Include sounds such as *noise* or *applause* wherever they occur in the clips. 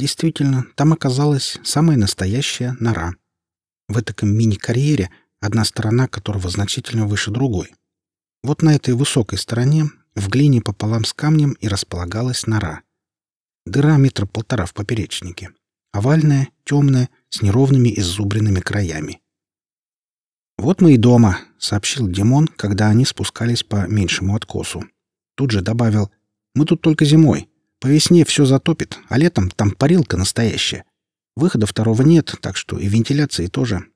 Действительно, там оказалась самая настоящая нора. В этом мини-карьере, одна сторона которого значительно выше другой. Вот на этой высокой стороне, в глине пополам с камнем, и располагалась нора. Дыра метра полтора в поперечнике. Овальная, темная, с неровными иззубренными краями. «Вот мы и дома», — сообщил Димон, когда они спускались по меньшему откосу. Тут же добавил, «Мы тут только зимой. По весне все затопит, а летом там парилка настоящая. Выхода второго нет, так что и вентиляции тоже.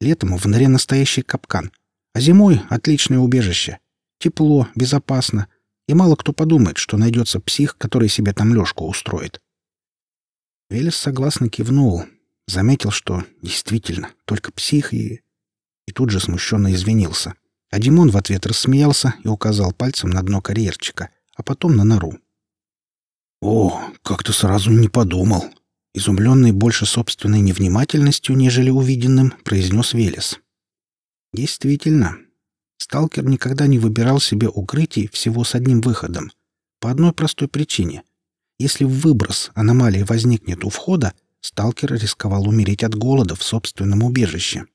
Летом в норе настоящий капкан, а зимой — отличное убежище. Тепло, безопасно, и мало кто подумает, что найдется псих, который себе там лёжку устроит. Велес согласно кивнул, заметил, что действительно только псих и... И тут же смущенно извинился. А Димон в ответ рассмеялся и указал пальцем на дно карьерчика, а потом на нору. «О, как-то сразу не подумал!» Изумленный больше собственной невнимательностью, нежели увиденным, произнес Велес. «Действительно, сталкер никогда не выбирал себе укрытий всего с одним выходом. По одной простой причине. Если выброс аномалии возникнет у входа, сталкер рисковал умереть от голода в собственном убежище.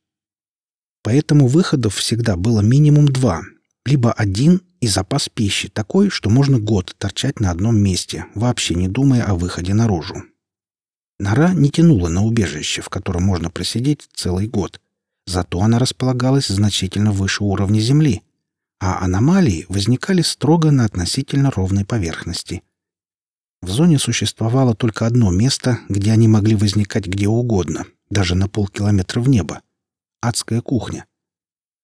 Поэтому выходов всегда было минимум два. Либо один и запас пищи такой, что можно год торчать на одном месте, вообще не думая о выходе наружу. Нора не тянула на убежище, в котором можно просидеть целый год. Зато она располагалась значительно выше уровня Земли, а аномалии возникали строго на относительно ровной поверхности. В зоне существовало только одно место, где они могли возникать где угодно, даже на полкилометра в небо — адская кухня.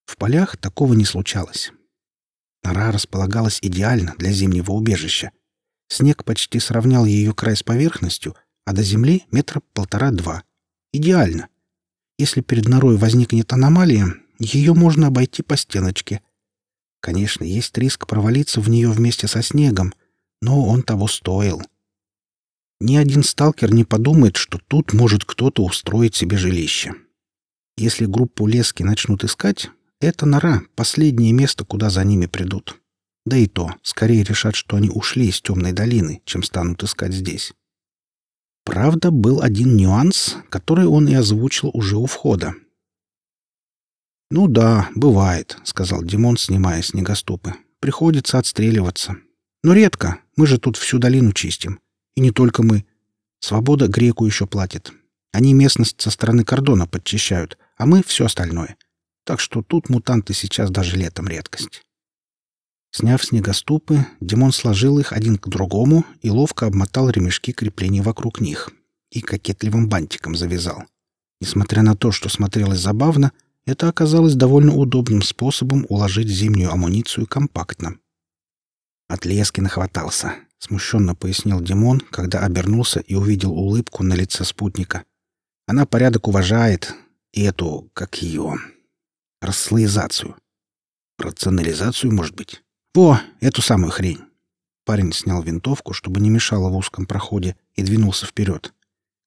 В полях такого не случалось. Нора располагалась идеально для зимнего убежища. Снег почти сравнял ее край с поверхностью, а до земли метра полтора-два. Идеально. Если перед норой возникнет аномалия, ее можно обойти по стеночке. Конечно, есть риск провалиться в нее вместе со снегом, но он того стоил. Ни один сталкер не подумает, что тут может кто-то устроить себе жилище. Если группу лески начнут искать, эта нора — последнее место, куда за ними придут. Да и то, скорее решат, что они ушли из темной долины, чем станут искать здесь. Правда, был один нюанс, который он и озвучил уже у входа. «Ну да, бывает», — сказал Димон, снимая снегоступы. «Приходится отстреливаться. Но редко. Мы же тут всю долину чистим. И не только мы. Свобода греку еще платит. Они местность со стороны кордона подчищают, а мы — все остальное. Так что тут мутанты сейчас даже летом редкость. Сняв снегоступы, Димон сложил их один к другому и ловко обмотал ремешки крепления вокруг них и кокетливым бантиком завязал. Несмотря на то, что смотрелось забавно, это оказалось довольно удобным способом уложить зимнюю амуницию компактно. От лески нахватался, смущенно пояснил Димон, когда обернулся и увидел улыбку на лице спутника. Она порядок уважает, и эту, как ее, расслоизацию. Рационализацию, может быть. Во, эту самую хрень. Парень снял винтовку, чтобы не мешало в узком проходе, и двинулся вперед.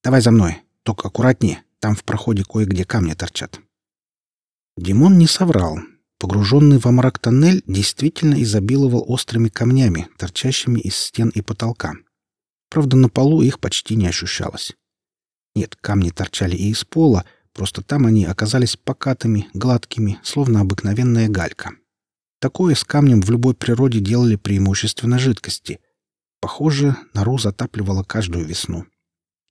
«Давай за мной, только аккуратнее, там в проходе кое-где камни торчат». Димон не соврал. Погруженный во мрак тоннель действительно изобиловал острыми камнями, торчащими из стен и потолка. Правда, на полу их почти не ощущалось. Нет, камни торчали и из пола, Просто там они оказались покатыми, гладкими, словно обыкновенная галька. Такое с камнем в любой природе делали преимущественно жидкости. Похоже, нору затапливало каждую весну.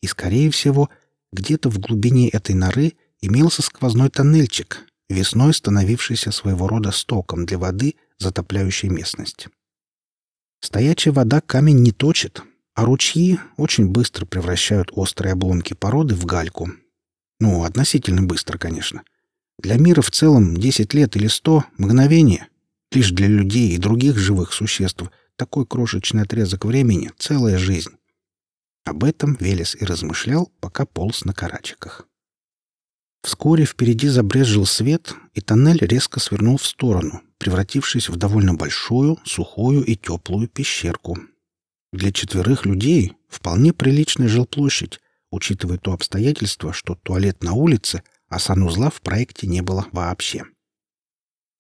И, скорее всего, где-то в глубине этой норы имелся сквозной тоннельчик, весной становившийся своего рода стоком для воды, затопляющей местность. Стоячая вода камень не точит, а ручьи очень быстро превращают острые обломки породы в гальку, ну, относительно быстро, конечно. Для мира в целом 10 лет или 100 — мгновение. Лишь для людей и других живых существ такой крошечный отрезок времени — целая жизнь. Об этом Велес и размышлял, пока полз на карачиках. Вскоре впереди забрезжил свет, и тоннель резко свернул в сторону, превратившись в довольно большую, сухую и теплую пещерку. Для четверых людей вполне приличная жилплощадь, учитывая то обстоятельство, что туалет на улице, а санузла в проекте не было вообще.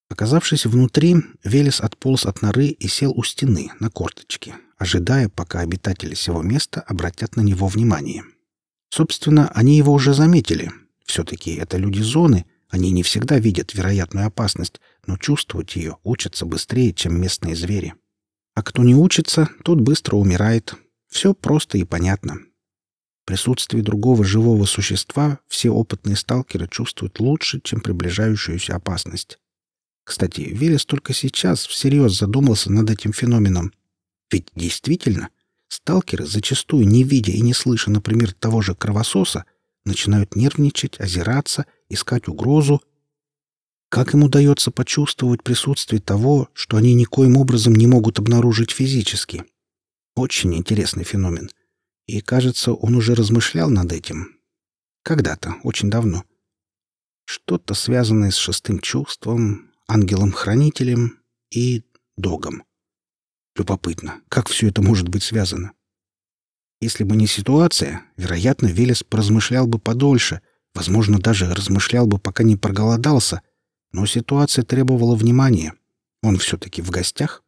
Оказавшись внутри, Велес отполз от норы и сел у стены на корточке, ожидая, пока обитатели сего места обратят на него внимание. Собственно, они его уже заметили. Все-таки это люди зоны, они не всегда видят вероятную опасность, но чувствовать ее учатся быстрее, чем местные звери. А кто не учится, тот быстро умирает. Все просто и понятно. Присутствие другого живого существа все опытные сталкеры чувствуют лучше, чем приближающуюся опасность. Кстати, Велес только сейчас всерьез задумался над этим феноменом. Ведь действительно, сталкеры, зачастую не видя и не слыша, например, того же кровососа, начинают нервничать, озираться, искать угрозу. Как им удается почувствовать присутствие того, что они никоим образом не могут обнаружить физически? Очень интересный феномен. И, кажется, он уже размышлял над этим. Когда-то, очень давно. Что-то связанное с шестым чувством, ангелом-хранителем и догом. Любопытно, как все это может быть связано? Если бы не ситуация, вероятно, Велес поразмышлял бы подольше, возможно, даже размышлял бы, пока не проголодался, но ситуация требовала внимания. Он все-таки в гостях.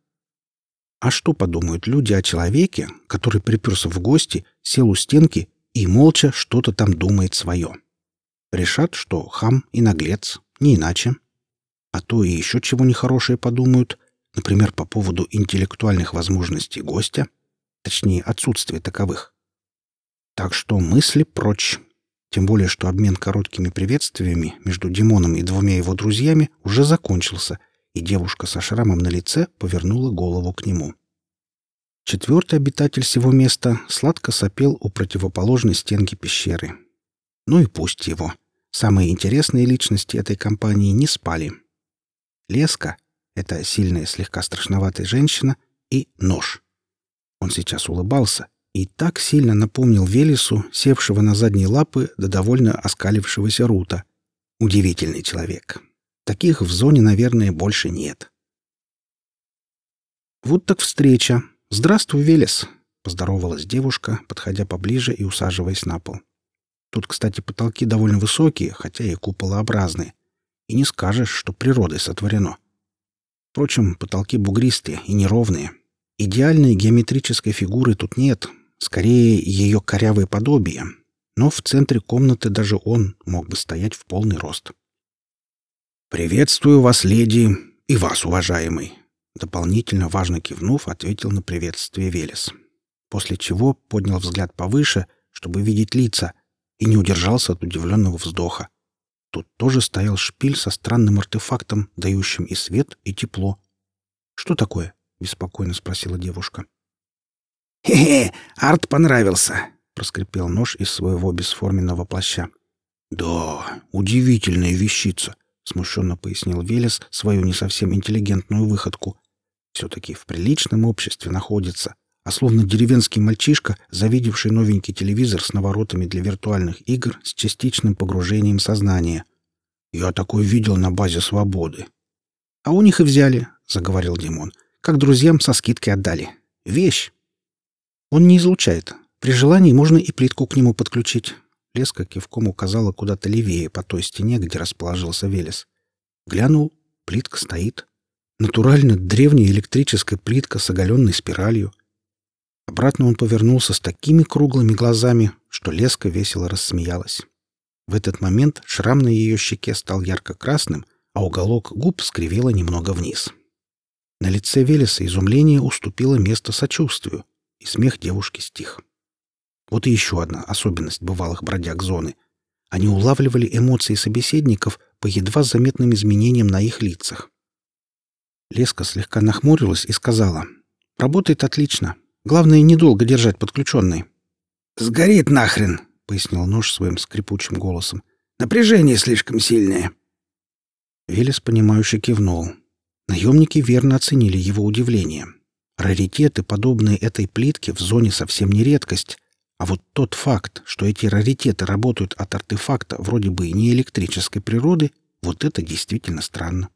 А что подумают люди о человеке, который приперся в гости, сел у стенки и молча что-то там думает свое? Решат, что хам и наглец, не иначе а то и еще чего нехорошее подумают, например, по поводу интеллектуальных возможностей гостя, точнее, отсутствия таковых. Так что мысли прочь. Тем более, что обмен короткими приветствиями между Димоном и двумя его друзьями уже закончился, и девушка со шрамом на лице повернула голову к нему. Четвертый обитатель всего места сладко сопел у противоположной стенки пещеры. Ну и пусть его. Самые интересные личности этой компании не спали. Леска — это сильная, слегка страшноватая женщина, и нож. Он сейчас улыбался и так сильно напомнил Велесу, севшего на задние лапы до довольно оскалившегося Рута. Удивительный человек. Таких в зоне, наверное, больше нет. Вот так встреча. Здравствуй, Велес, поздоровалась девушка, подходя поближе и усаживаясь на пол. Тут, кстати, потолки довольно высокие, хотя и куполообразные и не скажешь, что природой сотворено. Впрочем, потолки бугристые и неровные. Идеальной геометрической фигуры тут нет, скорее ее корявое подобие, но в центре комнаты даже он мог бы стоять в полный рост. «Приветствую вас, леди, и вас, уважаемый!» Дополнительно важно кивнув, ответил на приветствие Велес. После чего поднял взгляд повыше, чтобы видеть лица, и не удержался от удивленного вздоха. Тут тоже стоял шпиль со странным артефактом, дающим и свет, и тепло. «Что такое?» — беспокойно спросила девушка. «Хе-хе, арт понравился!» — проскрипел нож из своего бесформенного плаща. «Да, удивительная вещица!» — смущенно пояснил Велес свою не совсем интеллигентную выходку. «Все-таки в приличном обществе находится, а словно деревенский мальчишка, завидевший новенький телевизор с наворотами для виртуальных игр с частичным погружением сознания. «Я такой видел на базе свободы». «А у них и взяли», — заговорил Димон. «Как друзьям со скидкой отдали. Вещь». «Он не излучает. При желании можно и плитку к нему подключить». Леска кивком указала куда-то левее по той стене, где расположился Велес. Глянул, плитка стоит. Натурально древняя электрическая плитка с оголенной спиралью. Обратно он повернулся с такими круглыми глазами, что Леска весело рассмеялась. В этот момент шрам на ее щеке стал ярко-красным, а уголок губ скривило немного вниз. На лице Велеса изумление уступило место сочувствию, и смех девушки стих. Вот и еще одна особенность бывалых бродяг зоны. Они улавливали эмоции собеседников по едва заметным изменениям на их лицах. Леска слегка нахмурилась и сказала, «Работает отлично. Главное, недолго держать подключенный. «Сгорит нахрен!» — пояснил нож своим скрипучим голосом. «Напряжение слишком сильное». Велес, понимающе кивнул. Наемники верно оценили его удивление. Раритеты, подобные этой плитке, в зоне совсем не редкость. А вот тот факт, что эти раритеты работают от артефакта вроде бы не электрической природы, вот это действительно странно.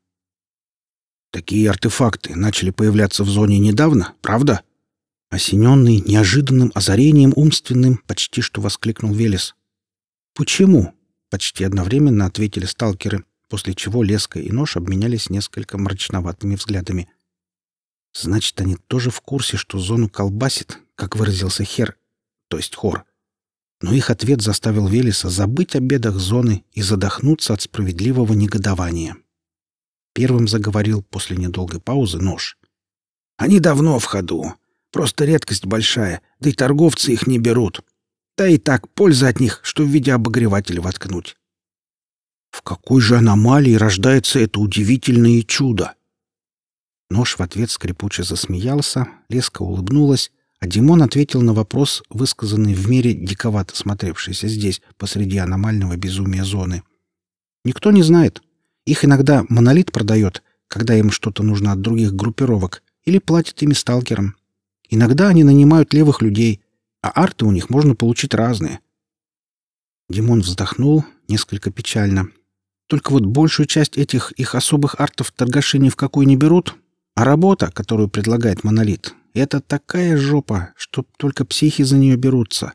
Такие артефакты начали появляться в зоне недавно, правда? Осененный неожиданным озарением умственным, почти что воскликнул Велес. «Почему?» — почти одновременно ответили сталкеры, после чего леска и нож обменялись несколько мрачноватыми взглядами. «Значит, они тоже в курсе, что зону колбасит, как выразился Хер, то есть Хор. Но их ответ заставил Велеса забыть о бедах зоны и задохнуться от справедливого негодования. Первым заговорил после недолгой паузы нож. «Они давно в ходу. Просто редкость большая, да и торговцы их не берут. Да и так польза от них, что в виде обогревателя воткнуть. В какой же аномалии рождается это удивительное чудо? Нож в ответ скрипуче засмеялся, леска улыбнулась, а Димон ответил на вопрос, высказанный в мере диковато смотревшийся здесь, посреди аномального безумия зоны. Никто не знает. Их иногда монолит продает, когда им что-то нужно от других группировок, или платит ими сталкерам. Иногда они нанимают левых людей, а арты у них можно получить разные. Димон вздохнул, несколько печально. Только вот большую часть этих их особых артов торгаши ни в какую не берут, а работа, которую предлагает Монолит, это такая жопа, что только психи за нее берутся,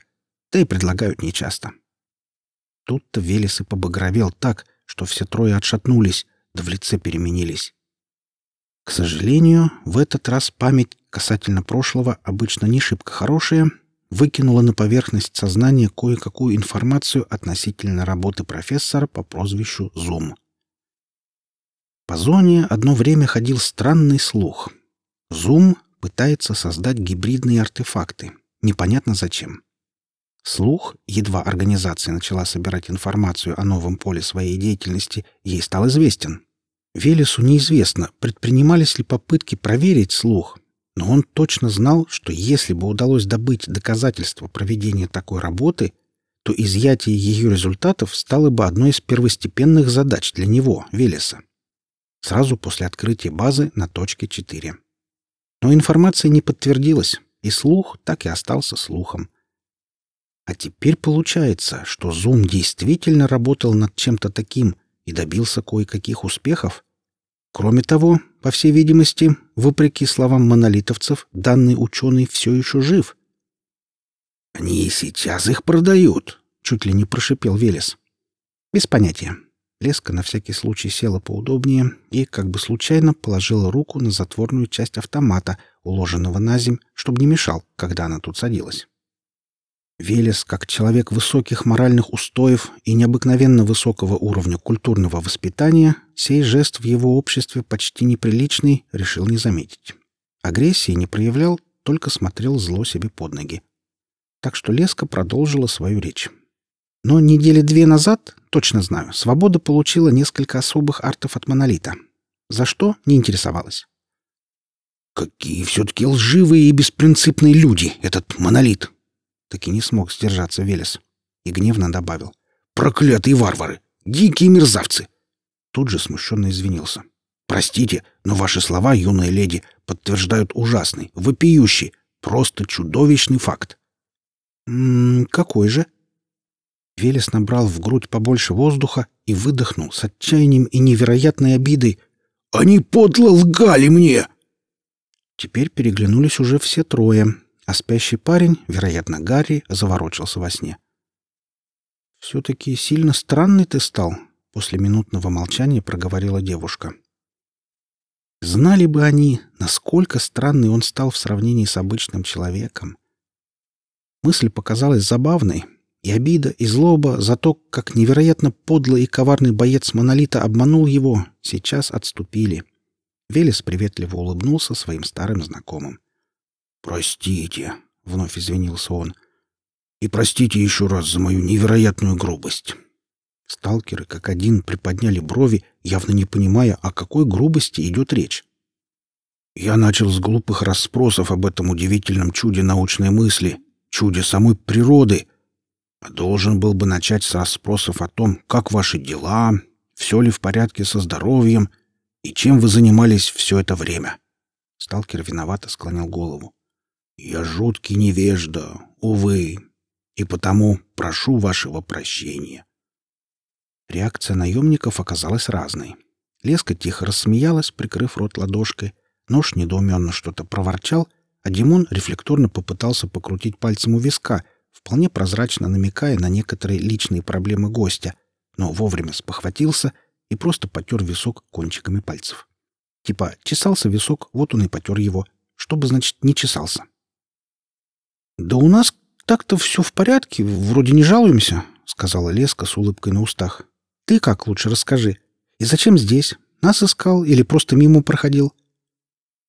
да и предлагают нечасто. Тут-то Велес и побагровел так, что все трое отшатнулись, да в лице переменились. К сожалению, в этот раз память касательно прошлого, обычно не шибко хорошая, выкинула на поверхность сознания кое-какую информацию относительно работы профессора по прозвищу Зум. По зоне одно время ходил странный слух. Зум пытается создать гибридные артефакты. Непонятно зачем. Слух, едва организация начала собирать информацию о новом поле своей деятельности, ей стал известен. Велесу неизвестно, предпринимались ли попытки проверить слух, но он точно знал, что если бы удалось добыть доказательства проведения такой работы, то изъятие ее результатов стало бы одной из первостепенных задач для него, Велеса. Сразу после открытия базы на точке 4. Но информация не подтвердилась, и слух так и остался слухом. А теперь получается, что Зум действительно работал над чем-то таким и добился кое-каких успехов. Кроме того, по всей видимости, вопреки словам монолитовцев, данный ученый все еще жив. «Они сейчас их продают», — чуть ли не прошипел Велес. «Без понятия». Леска на всякий случай села поудобнее и, как бы случайно, положила руку на затворную часть автомата, уложенного на земь, чтобы не мешал, когда она тут садилась. Велес, как человек высоких моральных устоев и необыкновенно высокого уровня культурного воспитания, сей жест в его обществе почти неприличный, решил не заметить. Агрессии не проявлял, только смотрел зло себе под ноги. Так что Леска продолжила свою речь. Но недели две назад, точно знаю, Свобода получила несколько особых артов от Монолита. За что — не интересовалась. «Какие все-таки лживые и беспринципные люди, этот Монолит!» Так и не смог сдержаться Велес. И гневно добавил. «Проклятые варвары! Дикие мерзавцы!» Тут же смущенно извинился. «Простите, но ваши слова, юная леди, подтверждают ужасный, вопиющий, просто чудовищный факт». «М -м, какой же?» Велес набрал в грудь побольше воздуха и выдохнул с отчаянием и невероятной обидой. «Они подло лгали мне!» Теперь переглянулись уже все трое, а спящий парень, вероятно, Гарри, заворочился во сне. «Все-таки сильно странный ты стал», — после минутного молчания проговорила девушка. Знали бы они, насколько странный он стал в сравнении с обычным человеком. Мысль показалась забавной, и обида, и злоба за то, как невероятно подлый и коварный боец Монолита обманул его, сейчас отступили. Велес приветливо улыбнулся своим старым знакомым. «Простите», — вновь извинился он. «И простите еще раз за мою невероятную грубость». Сталкеры как один приподняли брови, явно не понимая, о какой грубости идет речь. Я начал с глупых расспросов об этом удивительном чуде научной мысли, чуде самой природы, должен был бы начать с расспросов о том, как ваши дела, все ли в порядке со здоровьем и чем вы занимались все это время. Сталкер виновато склонил голову. Я жуткий невежда, увы, и потому прошу вашего прощения. Реакция наемников оказалась разной. Леска тихо рассмеялась, прикрыв рот ладошкой. Нож недоуменно что-то проворчал, а Димон рефлекторно попытался покрутить пальцем у виска, вполне прозрачно намекая на некоторые личные проблемы гостя, но вовремя спохватился и просто потер висок кончиками пальцев. Типа чесался висок, вот он и потер его. Что бы значит не чесался? Да у нас так-то все в порядке, вроде не жалуемся», — сказала Леска с улыбкой на устах. «Ты как лучше расскажи. И зачем здесь? Нас искал или просто мимо проходил?»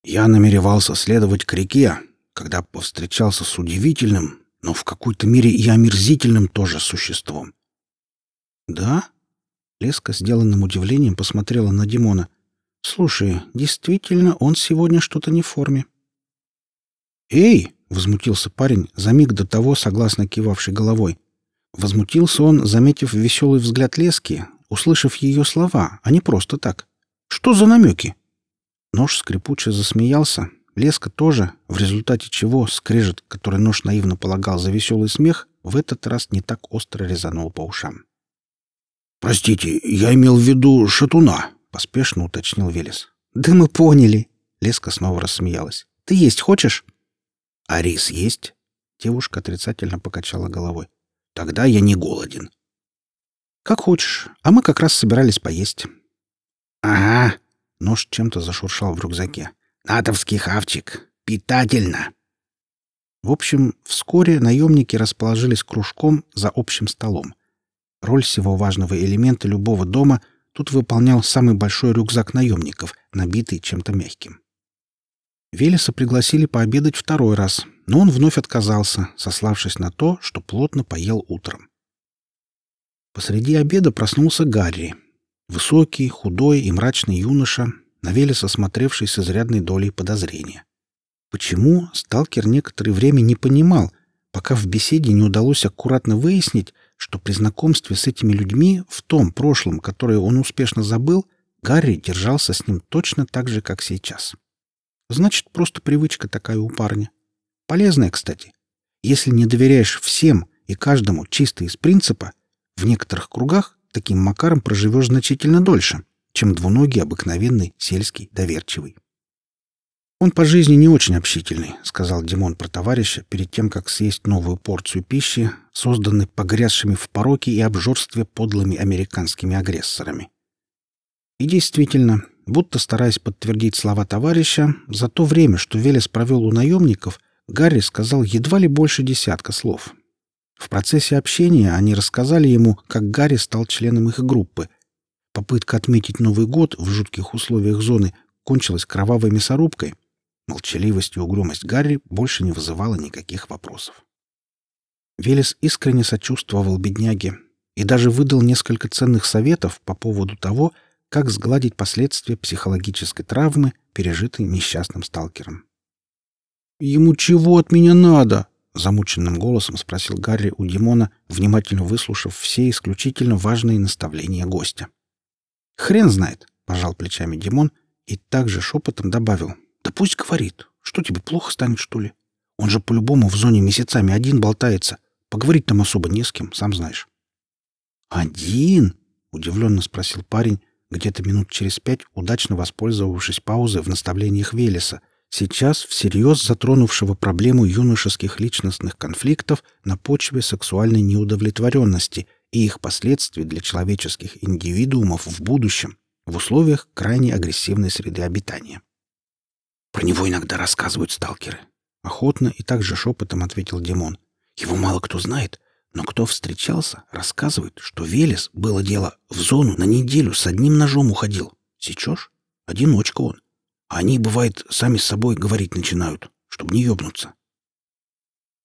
Я намеревался следовать к реке, когда повстречался с удивительным, но в какой-то мере и омерзительным тоже существом. «Да?» Леска сделанным удивлением посмотрела на Димона. «Слушай, действительно, он сегодня что-то не в форме». «Эй!» — возмутился парень, за миг до того согласно кивавший головой. Возмутился он, заметив веселый взгляд Лески, услышав ее слова, а не просто так. «Что за намеки?» Нож скрипуче засмеялся, Леска тоже, в результате чего скрежет, который нож наивно полагал за веселый смех, в этот раз не так остро резанул по ушам. «Простите, я имел в виду шатуна», — поспешно уточнил Велес. «Да мы поняли», — Леска снова рассмеялась. «Ты есть хочешь?» «А рис есть?» Девушка отрицательно покачала головой. «Тогда я не голоден». «Как хочешь, а мы как раз собирались поесть». «Ага», — нож чем-то зашуршал в рюкзаке. «Натовский хавчик. Питательно». В общем, вскоре наемники расположились кружком за общим столом. Роль всего важного элемента любого дома тут выполнял самый большой рюкзак наемников, набитый чем-то мягким. Велеса пригласили пообедать второй раз, но он вновь отказался, сославшись на то, что плотно поел утром. Посреди обеда проснулся Гарри. Высокий, худой и мрачный юноша, на Велеса смотревший с изрядной долей подозрения. Почему, сталкер некоторое время не понимал, пока в беседе не удалось аккуратно выяснить, что при знакомстве с этими людьми в том прошлом, которое он успешно забыл, Гарри держался с ним точно так же, как сейчас. Значит, просто привычка такая у парня. Полезная, кстати. Если не доверяешь всем и каждому чисто из принципа, в некоторых кругах таким макаром проживешь значительно дольше, чем двуногий обыкновенный сельский доверчивый. «Он по жизни не очень общительный», — сказал Димон про товарища перед тем, как съесть новую порцию пищи, созданной погрязшими в пороке и обжорстве подлыми американскими агрессорами. И действительно, будто стараясь подтвердить слова товарища, за то время, что Велес провел у наемников, Гарри сказал едва ли больше десятка слов. В процессе общения они рассказали ему, как Гарри стал членом их группы. Попытка отметить Новый год в жутких условиях зоны кончилась кровавой мясорубкой — Молчаливость и угрюмость Гарри больше не вызывала никаких вопросов. Велес искренне сочувствовал бедняге и даже выдал несколько ценных советов по поводу того, как сгладить последствия психологической травмы, пережитой несчастным сталкером. «Ему чего от меня надо?» — замученным голосом спросил Гарри у Димона, внимательно выслушав все исключительно важные наставления гостя. «Хрен знает», — пожал плечами Димон и также шепотом добавил, да пусть говорит. Что тебе, плохо станет, что ли? Он же по-любому в зоне месяцами один болтается. Поговорить там особо не с кем, сам знаешь. «Один?» — удивленно спросил парень, где-то минут через пять, удачно воспользовавшись паузой в наставлениях Велеса, сейчас всерьез затронувшего проблему юношеских личностных конфликтов на почве сексуальной неудовлетворенности и их последствий для человеческих индивидуумов в будущем в условиях крайне агрессивной среды обитания. Про него иногда рассказывают сталкеры. Охотно и также шепотом ответил Димон. Его мало кто знает, но кто встречался, рассказывает, что Велес, было дело, в зону на неделю с одним ножом уходил. Сечешь? Одиночка он. А они, бывает, сами с собой говорить начинают, чтобы не ёбнуться.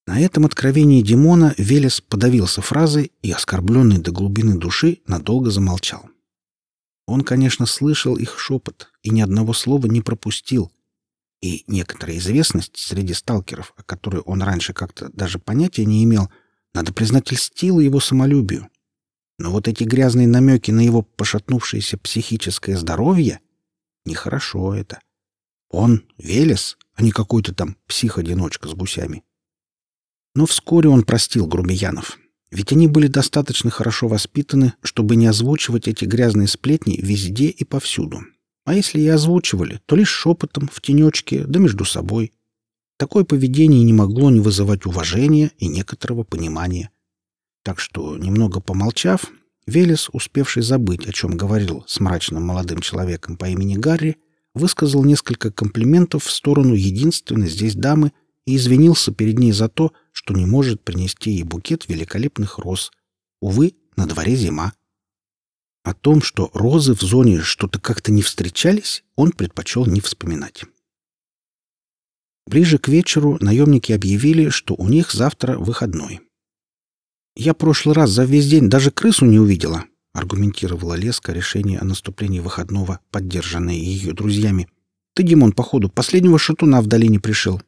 На этом откровении Димона Велес подавился фразой и, оскорбленный до глубины души, надолго замолчал. Он, конечно, слышал их шепот и ни одного слова не пропустил, и некоторая известность среди сталкеров, о которой он раньше как-то даже понятия не имел, надо признать, льстила его самолюбию. Но вот эти грязные намеки на его пошатнувшееся психическое здоровье — нехорошо это. Он — Велес, а не какой-то там псих-одиночка с гусями. Но вскоре он простил грубиянов, ведь они были достаточно хорошо воспитаны, чтобы не озвучивать эти грязные сплетни везде и повсюду. А если и озвучивали, то лишь шепотом, в тенечке, да между собой. Такое поведение не могло не вызывать уважения и некоторого понимания. Так что, немного помолчав, Велес, успевший забыть, о чем говорил с мрачным молодым человеком по имени Гарри, высказал несколько комплиментов в сторону единственной здесь дамы и извинился перед ней за то, что не может принести ей букет великолепных роз. Увы, на дворе зима. О том, что розы в зоне что-то как-то не встречались, он предпочел не вспоминать. Ближе к вечеру наемники объявили, что у них завтра выходной. «Я прошлый раз за весь день даже крысу не увидела», — аргументировала Леска решение о наступлении выходного, поддержанное ее друзьями. «Ты, Димон, походу, последнего шатуна в долине пришел».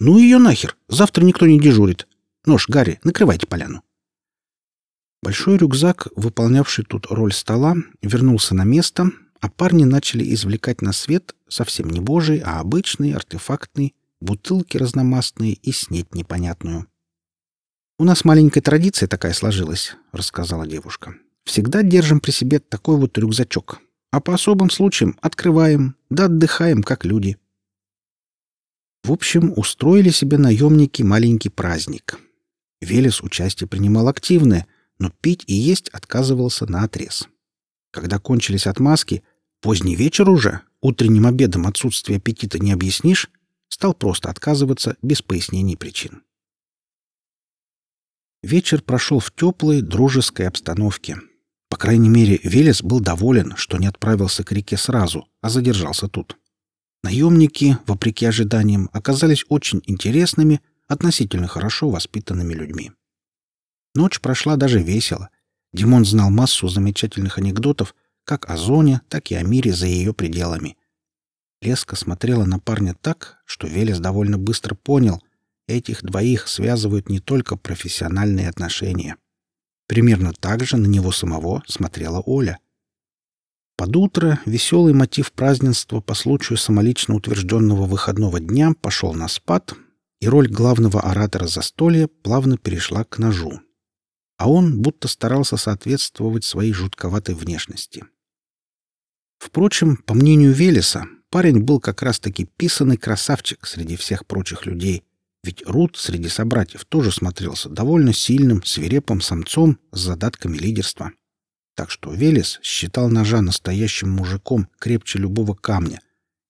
«Ну ее нахер! Завтра никто не дежурит. Нож, Гарри, накрывайте поляну». Большой рюкзак, выполнявший тут роль стола, вернулся на место, а парни начали извлекать на свет совсем не божий, а обычный, артефактный, бутылки разномастные и снеть непонятную. «У нас маленькая традиция такая сложилась», — рассказала девушка. «Всегда держим при себе такой вот рюкзачок, а по особым случаям открываем, да отдыхаем, как люди». В общем, устроили себе наемники маленький праздник. Велес участие принимал активное — но пить и есть отказывался наотрез. Когда кончились отмазки, поздний вечер уже, утренним обедом отсутствие аппетита не объяснишь, стал просто отказываться без пояснений причин. Вечер прошел в теплой, дружеской обстановке. По крайней мере, Велес был доволен, что не отправился к реке сразу, а задержался тут. Наемники, вопреки ожиданиям, оказались очень интересными, относительно хорошо воспитанными людьми. Ночь прошла даже весело. Димон знал массу замечательных анекдотов как о зоне, так и о мире за ее пределами. Леска смотрела на парня так, что Велес довольно быстро понял, этих двоих связывают не только профессиональные отношения. Примерно так же на него самого смотрела Оля. Под утро веселый мотив празднества по случаю самолично утвержденного выходного дня пошел на спад, и роль главного оратора застолья плавно перешла к ножу а он будто старался соответствовать своей жутковатой внешности. Впрочем, по мнению Велеса, парень был как раз-таки писанный красавчик среди всех прочих людей, ведь Рут среди собратьев тоже смотрелся довольно сильным, свирепым самцом с задатками лидерства. Так что Велес считал ножа настоящим мужиком крепче любого камня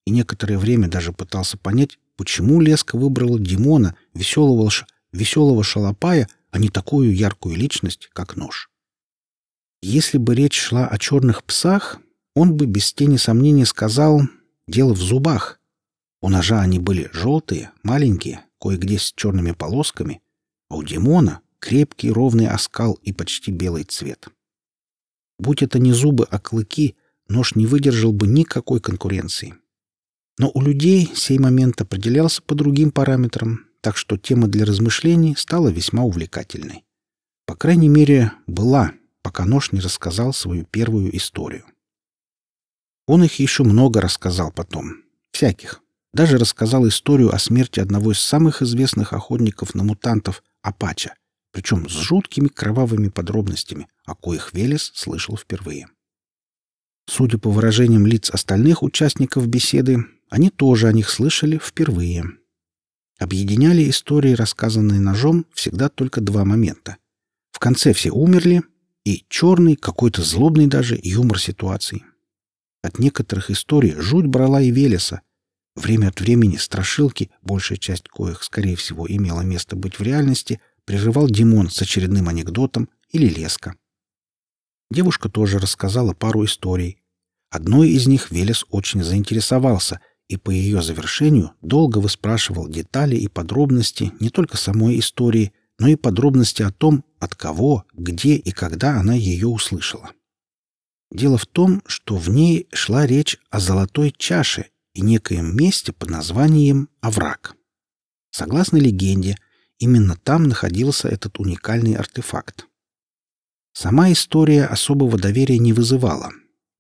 и некоторое время даже пытался понять, почему Леска выбрала Димона, веселого, веселого шалопая, а не такую яркую личность, как нож. Если бы речь шла о черных псах, он бы без тени сомнений сказал «дело в зубах». У ножа они были желтые, маленькие, кое-где с черными полосками, а у Димона крепкий ровный оскал и почти белый цвет. Будь это не зубы, а клыки, нож не выдержал бы никакой конкуренции. Но у людей сей момент определялся по другим параметрам, так что тема для размышлений стала весьма увлекательной. По крайней мере, была, пока нож не рассказал свою первую историю. Он их еще много рассказал потом. Всяких. Даже рассказал историю о смерти одного из самых известных охотников на мутантов — Апача, причем с жуткими кровавыми подробностями, о коих Велес слышал впервые. Судя по выражениям лиц остальных участников беседы, они тоже о них слышали впервые — Объединяли истории, рассказанные ножом, всегда только два момента. В конце все умерли, и черный, какой-то злобный даже, юмор ситуации. От некоторых историй жуть брала и Велеса. Время от времени страшилки, большая часть коих, скорее всего, имела место быть в реальности, прерывал Димон с очередным анекдотом или леска. Девушка тоже рассказала пару историй. Одной из них Велес очень заинтересовался и по ее завершению долго выспрашивал детали и подробности не только самой истории, но и подробности о том, от кого, где и когда она ее услышала. Дело в том, что в ней шла речь о золотой чаше и некоем месте под названием Овраг. Согласно легенде, именно там находился этот уникальный артефакт. Сама история особого доверия не вызывала,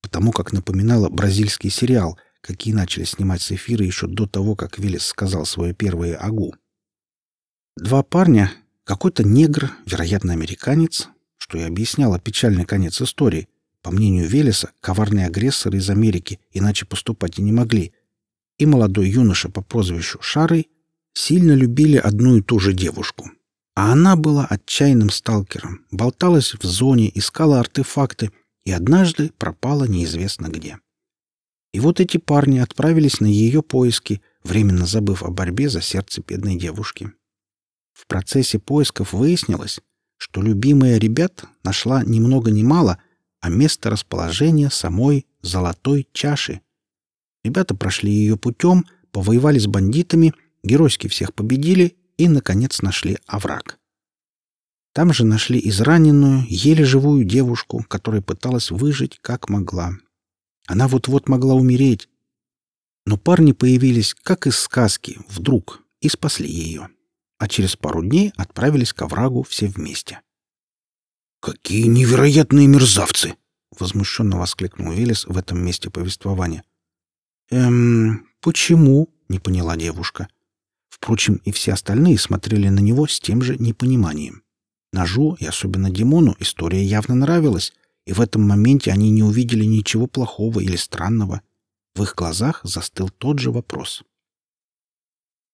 потому как напоминала бразильский сериал — какие начали снимать с эфира еще до того, как Виллис сказал свое первое «агу». Два парня, какой-то негр, вероятно, американец, что и объясняло печальный конец истории. По мнению Велеса, коварные агрессоры из Америки иначе поступать и не могли. И молодой юноша по прозвищу Шарой сильно любили одну и ту же девушку. А она была отчаянным сталкером, болталась в зоне, искала артефакты и однажды пропала неизвестно где. И вот эти парни отправились на ее поиски, временно забыв о борьбе за сердце бедной девушки. В процессе поисков выяснилось, что любимая ребят нашла ни много ни мало, а место расположения самой золотой чаши. Ребята прошли ее путем, повоевали с бандитами, геройски всех победили и, наконец, нашли овраг. Там же нашли израненную, еле живую девушку, которая пыталась выжить как могла. Она вот-вот могла умереть. Но парни появились, как из сказки, вдруг, и спасли ее. А через пару дней отправились к оврагу все вместе. «Какие невероятные мерзавцы!» — возмущенно воскликнул Велес в этом месте повествования. «Эм, почему?» — не поняла девушка. Впрочем, и все остальные смотрели на него с тем же непониманием. Ножу и особенно Димону история явно нравилась, и в этом моменте они не увидели ничего плохого или странного. В их глазах застыл тот же вопрос.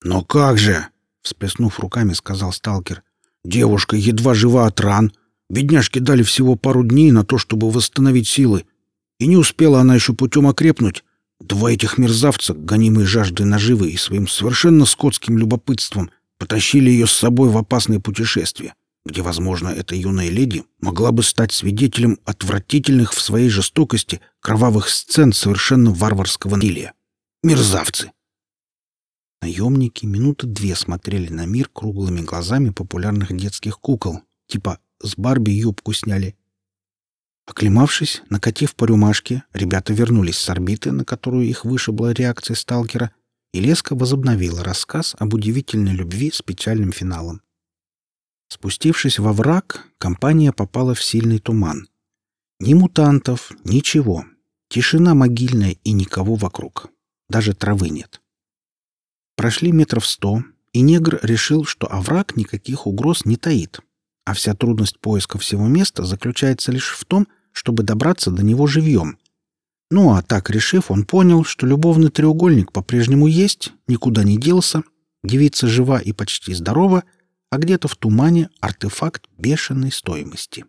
«Но как же?» — всплеснув руками, сказал сталкер. «Девушка едва жива от ран. Бедняжке дали всего пару дней на то, чтобы восстановить силы. И не успела она еще путем окрепнуть. Два этих мерзавца, гонимые жаждой наживы и своим совершенно скотским любопытством, потащили ее с собой в опасное путешествие где, возможно, эта юная леди могла бы стать свидетелем отвратительных в своей жестокости кровавых сцен совершенно варварского насилия. Мерзавцы! Наемники минуты две смотрели на мир круглыми глазами популярных детских кукол, типа «с Барби юбку сняли». Оклемавшись, накатив по рюмашке, ребята вернулись с орбиты, на которую их вышибла реакция сталкера, и Леска возобновила рассказ об удивительной любви с печальным финалом. Спустившись во враг, компания попала в сильный туман. Ни мутантов, ничего. Тишина могильная и никого вокруг. Даже травы нет. Прошли метров сто, и негр решил, что овраг никаких угроз не таит, а вся трудность поиска всего места заключается лишь в том, чтобы добраться до него живьем. Ну а так решив, он понял, что любовный треугольник по-прежнему есть, никуда не делся, девица жива и почти здорова — а где-то в тумане артефакт бешеной стоимости.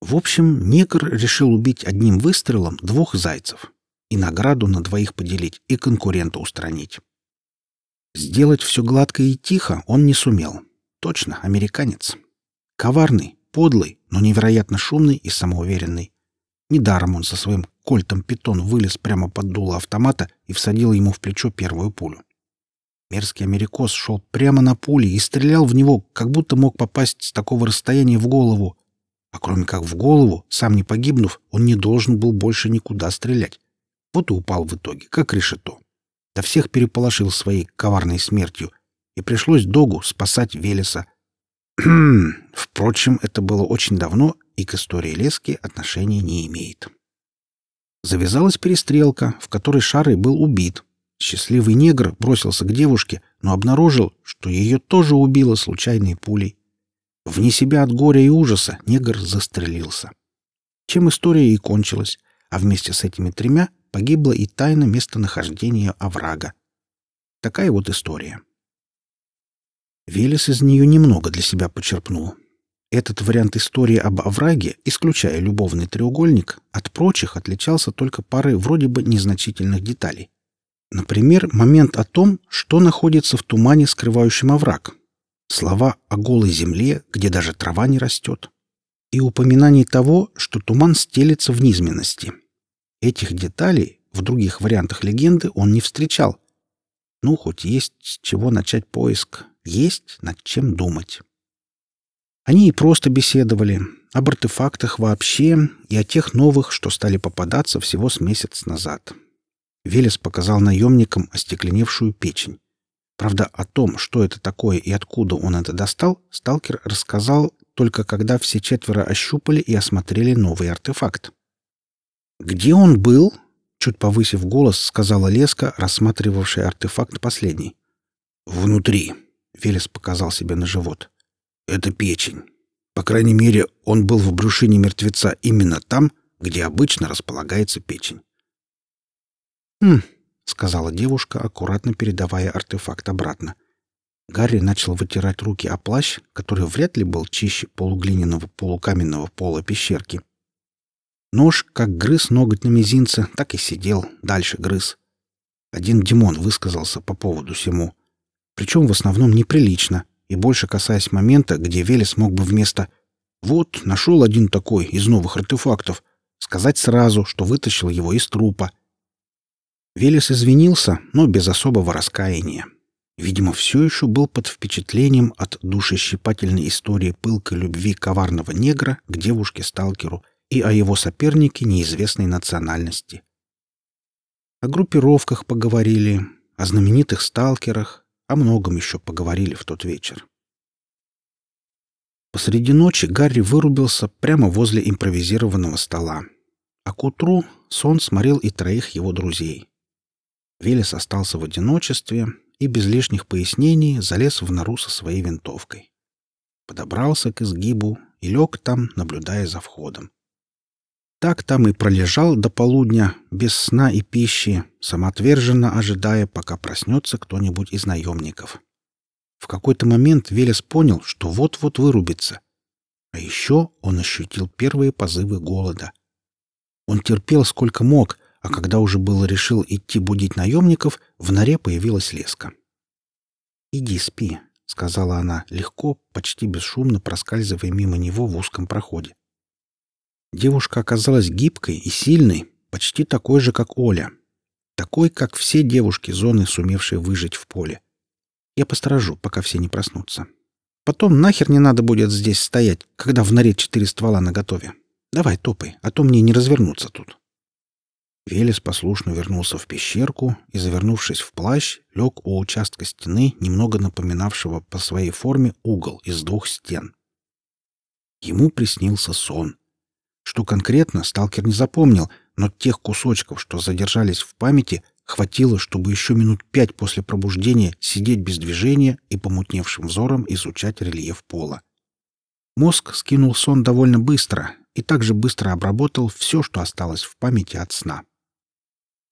В общем, негр решил убить одним выстрелом двух зайцев и награду на двоих поделить и конкурента устранить. Сделать все гладко и тихо он не сумел. Точно, американец. Коварный, подлый, но невероятно шумный и самоуверенный. Недаром он со своим кольтом питон вылез прямо под дуло автомата и всадил ему в плечо первую пулю. Мерзкий америкос шел прямо на пули и стрелял в него, как будто мог попасть с такого расстояния в голову. А кроме как в голову, сам не погибнув, он не должен был больше никуда стрелять. Вот и упал в итоге, как решето. Да всех переполошил своей коварной смертью, и пришлось Догу спасать Велеса. *clears throat* Впрочем, это было очень давно и к истории Лески отношения не имеет. Завязалась перестрелка, в которой Шары был убит, Счастливый негр бросился к девушке, но обнаружил, что ее тоже убило случайной пулей. Вне себя от горя и ужаса негр застрелился. Чем история и кончилась, а вместе с этими тремя погибла и тайна местонахождения оврага. Такая вот история. Велес из нее немного для себя почерпнул. Этот вариант истории об овраге, исключая любовный треугольник, от прочих отличался только парой вроде бы незначительных деталей. Например, момент о том, что находится в тумане, скрывающем овраг. Слова о голой земле, где даже трава не растет. И упоминание того, что туман стелется в низменности. Этих деталей в других вариантах легенды он не встречал. Ну, хоть есть с чего начать поиск, есть над чем думать. Они и просто беседовали об артефактах вообще и о тех новых, что стали попадаться всего с месяц назад. Велес показал наемникам остекленевшую печень. Правда, о том, что это такое и откуда он это достал, сталкер рассказал только когда все четверо ощупали и осмотрели новый артефакт. «Где он был?» — чуть повысив голос, сказала Леска, рассматривавшая артефакт последний. «Внутри», — Велес показал себе на живот. «Это печень. По крайней мере, он был в брюшине мертвеца именно там, где обычно располагается печень. «Хм», — сказала девушка, аккуратно передавая артефакт обратно. Гарри начал вытирать руки о плащ, который вряд ли был чище полуглиняного полукаменного пола пещерки. Нож как грыз ноготь на мизинце, так и сидел, дальше грыз. Один Димон высказался по поводу всему. Причем в основном неприлично, и больше касаясь момента, где Велес мог бы вместо «Вот, нашел один такой из новых артефактов», сказать сразу, что вытащил его из трупа. Велес извинился, но без особого раскаяния. Видимо, все еще был под впечатлением от душещипательной истории пылкой любви коварного негра к девушке-сталкеру и о его сопернике неизвестной национальности. О группировках поговорили, о знаменитых сталкерах, о многом еще поговорили в тот вечер. Посреди ночи Гарри вырубился прямо возле импровизированного стола. А к утру сон сморил и троих его друзей. Велес остался в одиночестве и без лишних пояснений залез в нору со своей винтовкой. Подобрался к изгибу и лег там, наблюдая за входом. Так там и пролежал до полудня, без сна и пищи, самоотверженно ожидая, пока проснется кто-нибудь из наемников. В какой-то момент Велес понял, что вот-вот вырубится. А еще он ощутил первые позывы голода. Он терпел сколько мог, а когда уже было решил идти будить наемников, в норе появилась леска. «Иди спи», — сказала она, легко, почти бесшумно проскальзывая мимо него в узком проходе. Девушка оказалась гибкой и сильной, почти такой же, как Оля. Такой, как все девушки зоны, сумевшие выжить в поле. Я посторожу, пока все не проснутся. Потом нахер не надо будет здесь стоять, когда в норе четыре ствола наготове. Давай топай, а то мне не развернуться тут. Велес послушно вернулся в пещерку и, завернувшись в плащ, лег у участка стены, немного напоминавшего по своей форме угол из двух стен. Ему приснился сон. Что конкретно, сталкер не запомнил, но тех кусочков, что задержались в памяти, хватило, чтобы еще минут пять после пробуждения сидеть без движения и помутневшим взором изучать рельеф пола. Мозг скинул сон довольно быстро и также быстро обработал все, что осталось в памяти от сна.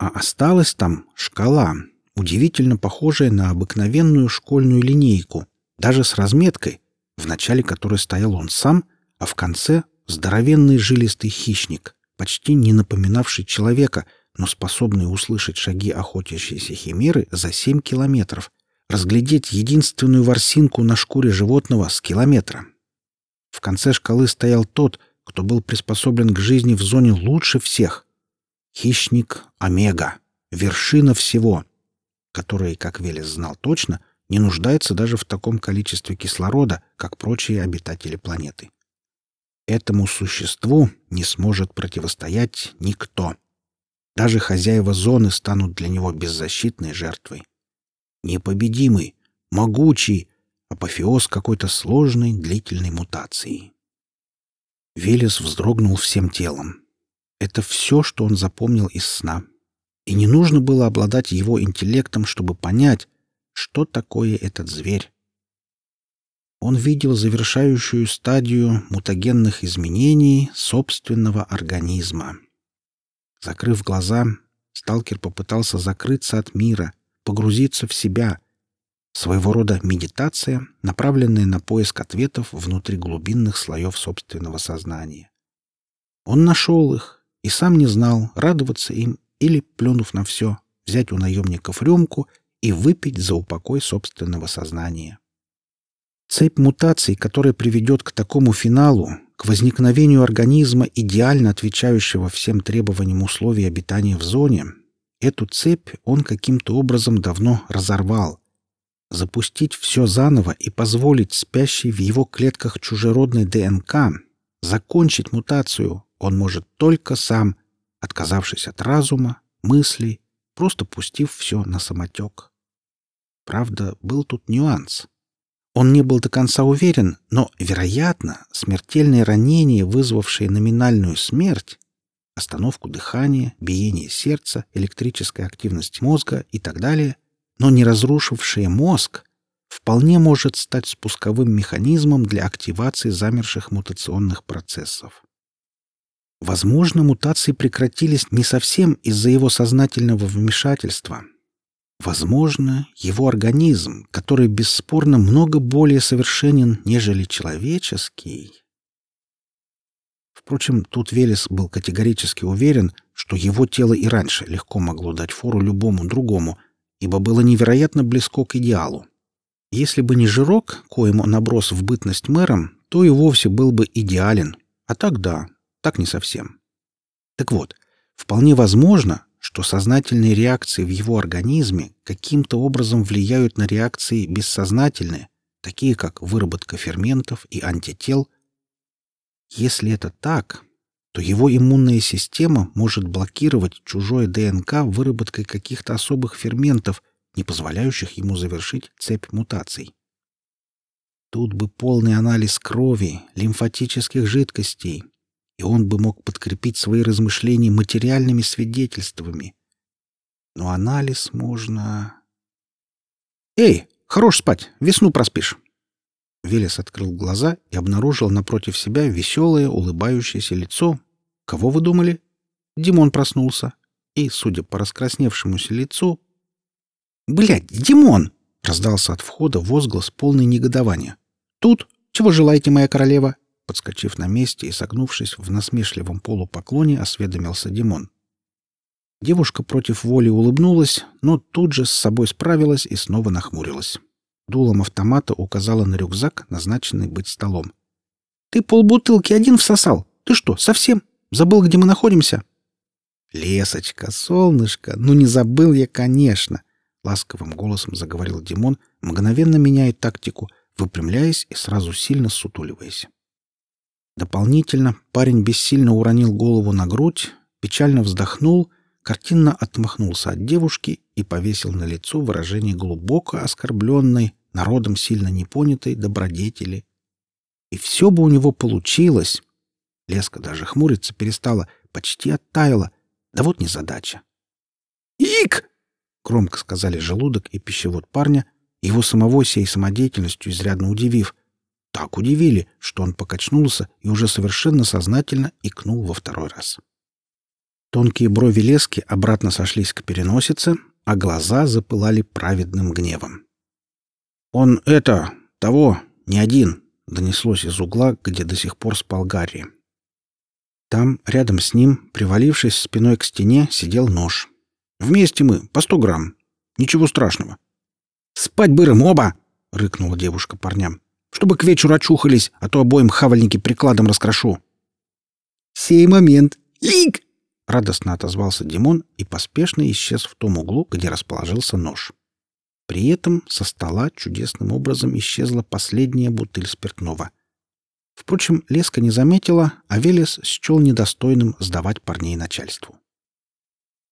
А осталась там шкала, удивительно похожая на обыкновенную школьную линейку, даже с разметкой, в начале которой стоял он сам, а в конце — здоровенный жилистый хищник, почти не напоминавший человека, но способный услышать шаги охотящейся химеры за семь километров, разглядеть единственную ворсинку на шкуре животного с километра. В конце шкалы стоял тот, кто был приспособлен к жизни в зоне лучше всех, Хищник Омега, вершина всего, который, как Велес знал точно, не нуждается даже в таком количестве кислорода, как прочие обитатели планеты. Этому существу не сможет противостоять никто. Даже хозяева зоны станут для него беззащитной жертвой. Непобедимый, могучий, апофеоз какой-то сложной длительной мутации. Велес вздрогнул всем телом. Это все, что он запомнил из сна. И не нужно было обладать его интеллектом, чтобы понять, что такое этот зверь. Он видел завершающую стадию мутагенных изменений собственного организма. Закрыв глаза, сталкер попытался закрыться от мира, погрузиться в себя. Своего рода медитация, направленная на поиск ответов внутри глубинных слоев собственного сознания. Он нашел их, и сам не знал, радоваться им или, плюнув на все, взять у наемников рюмку и выпить за упокой собственного сознания. Цепь мутаций, которая приведет к такому финалу, к возникновению организма, идеально отвечающего всем требованиям условий обитания в зоне, эту цепь он каким-то образом давно разорвал. Запустить все заново и позволить спящей в его клетках чужеродной ДНК закончить мутацию, он может только сам, отказавшись от разума, мыслей, просто пустив все на самотек. Правда, был тут нюанс. Он не был до конца уверен, но, вероятно, смертельные ранения, вызвавшие номинальную смерть, остановку дыхания, биение сердца, электрическая активность мозга и так далее, но не разрушившие мозг, вполне может стать спусковым механизмом для активации замерших мутационных процессов. Возможно, мутации прекратились не совсем из-за его сознательного вмешательства. Возможно, его организм, который бесспорно много более совершенен, нежели человеческий. Впрочем, тут Велес был категорически уверен, что его тело и раньше легко могло дать фору любому другому, ибо было невероятно близко к идеалу. Если бы не жирок, коим он наброс в бытность мэром, то и вовсе был бы идеален. А так да, так не совсем. Так вот, вполне возможно, что сознательные реакции в его организме каким-то образом влияют на реакции бессознательные, такие как выработка ферментов и антител. Если это так, то его иммунная система может блокировать чужое ДНК выработкой каких-то особых ферментов, не позволяющих ему завершить цепь мутаций. Тут бы полный анализ крови, лимфатических жидкостей, и он бы мог подкрепить свои размышления материальными свидетельствами. Но анализ можно... «Эй, хорош спать, весну проспишь!» Велес открыл глаза и обнаружил напротив себя веселое, улыбающееся лицо. Кого вы думали? Димон проснулся. И, судя по раскрасневшемуся лицу... «Блядь, Димон!» — раздался от входа возглас полный негодования. «Тут? Чего желаете, моя королева?» Подскочив на месте и согнувшись в насмешливом полупоклоне, осведомился Димон. Девушка против воли улыбнулась, но тут же с собой справилась и снова нахмурилась. Дулом автомата указала на рюкзак, назначенный быть столом. «Ты полбутылки один всосал? Ты что, совсем? Забыл, где мы находимся?» «Лесочка, солнышко, ну не забыл я, конечно!» Ласковым голосом заговорил Димон, мгновенно меняя тактику, выпрямляясь и сразу сильно сутуливаясь. Дополнительно парень бессильно уронил голову на грудь, печально вздохнул, картинно отмахнулся от девушки и повесил на лицо выражение глубоко оскорбленной, народом сильно непонятой добродетели. И все бы у него получилось. Леска даже хмуриться перестала, почти оттаяла. Да вот незадача. «Ик!» — громко сказали желудок и пищевод парня, его самого сей самодеятельностью изрядно удивив — так удивили, что он покачнулся и уже совершенно сознательно икнул во второй раз. Тонкие брови лески обратно сошлись к переносице, а глаза запылали праведным гневом. «Он это... того... не один!» — донеслось из угла, где до сих пор спал Гарри. Там, рядом с ним, привалившись спиной к стене, сидел нож. «Вместе мы, по сто грамм. Ничего страшного». «Спать бырым оба!» — рыкнула девушка парням чтобы к вечеру очухались, а то обоим хавальники прикладом раскрошу. «Сей момент! Лик!» — радостно отозвался Димон и поспешно исчез в том углу, где расположился нож. При этом со стола чудесным образом исчезла последняя бутыль спиртного. Впрочем, Леска не заметила, а Велес счел недостойным сдавать парней начальству.